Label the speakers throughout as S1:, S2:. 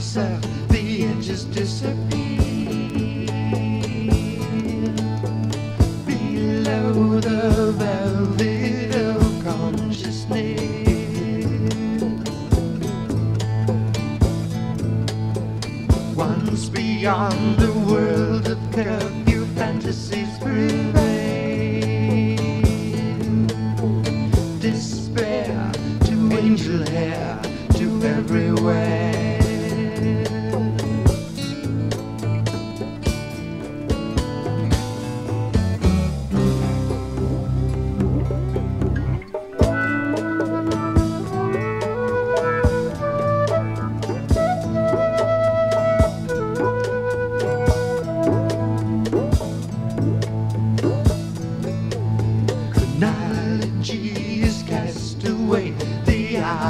S1: south, the edges disappear. Below the velvet of consciousness. Once beyond the world of curve.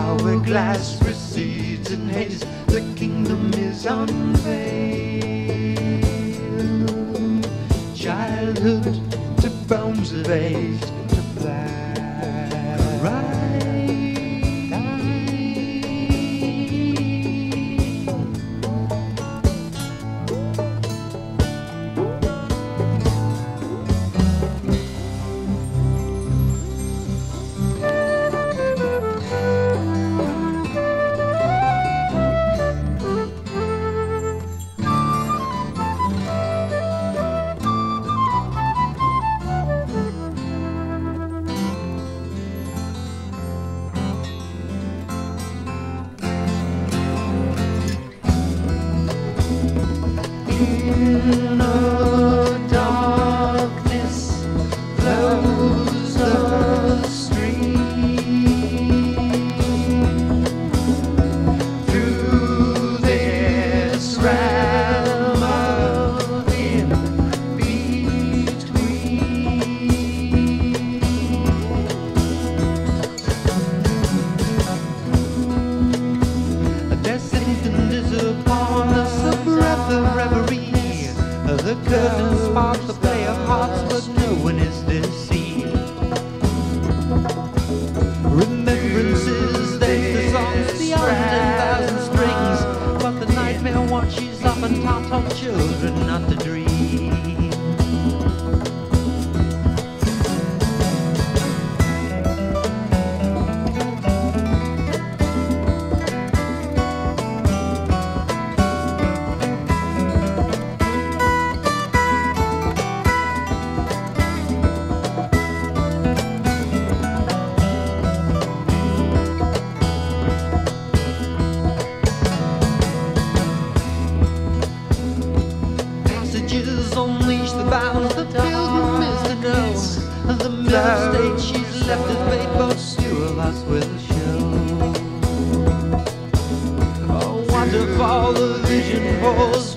S1: Hourglass recedes in haze. The kingdom is unveiled. Childhood to bones of age In curtain sparks the play of hearts, but no one is deceived. Remembrances, there's the songs beyond ten thousand strings, but the nightmare watches often taught our children not to dream. Passages unleash the bounds. The pilgrim is to know. The middle state she's left has made both two of us a show. Oh, a waterfall of vision falls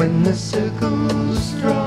S1: when the circles draw.